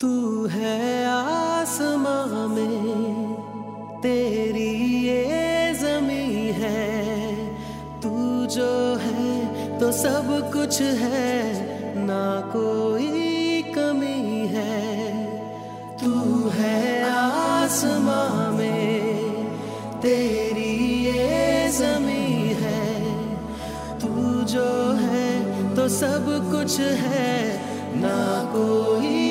तू है आसमां में, तेरी ये जमी है। तू जो है तो सब कुछ है, ना कोई कमी है। तू है आसमां में, तेरी ये जमी है। तू जो है तो सब कुछ है, ना कोई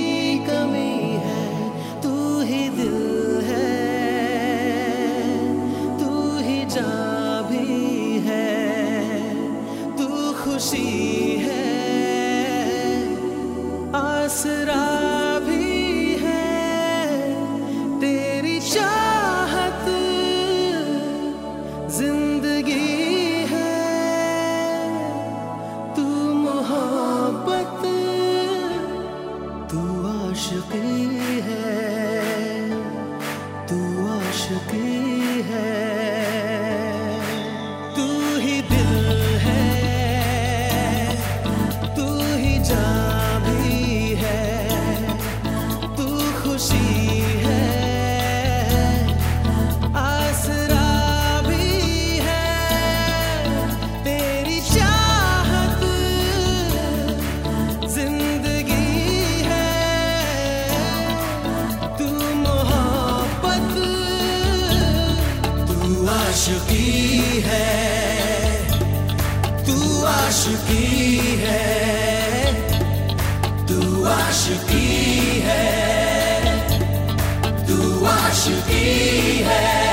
आशिकी है। तू आशिकी है। तू आशिकी है। तू आशिकी है।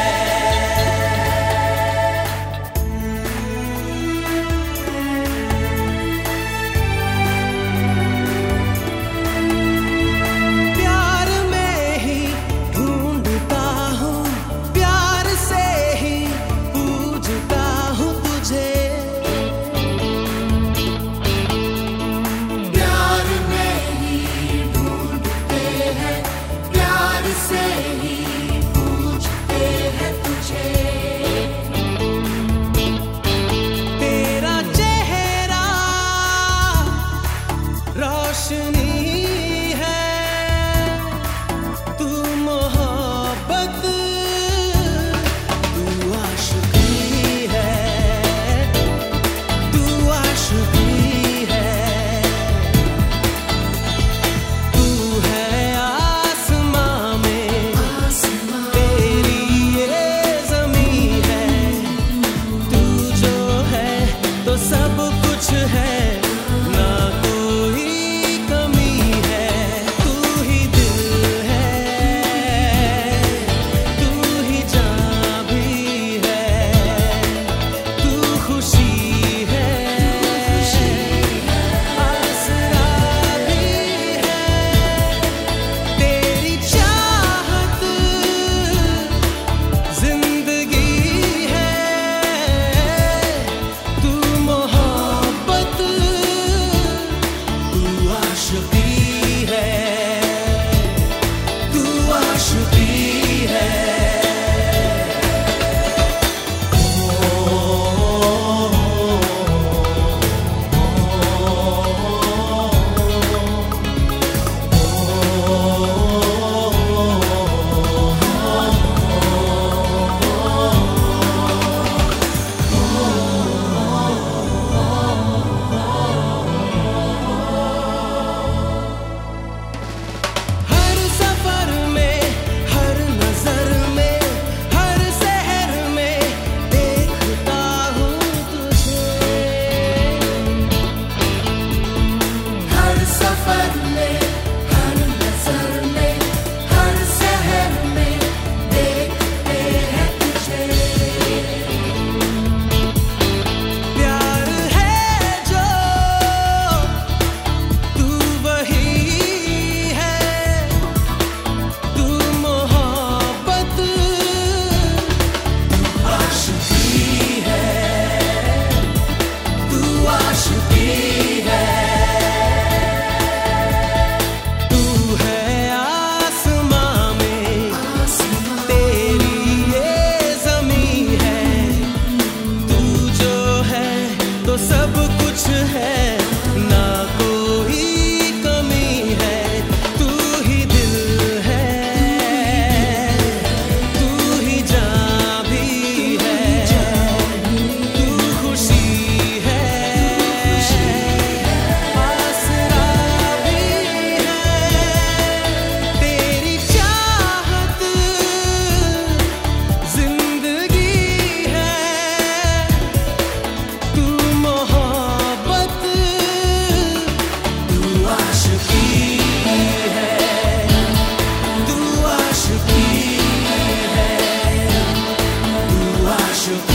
you.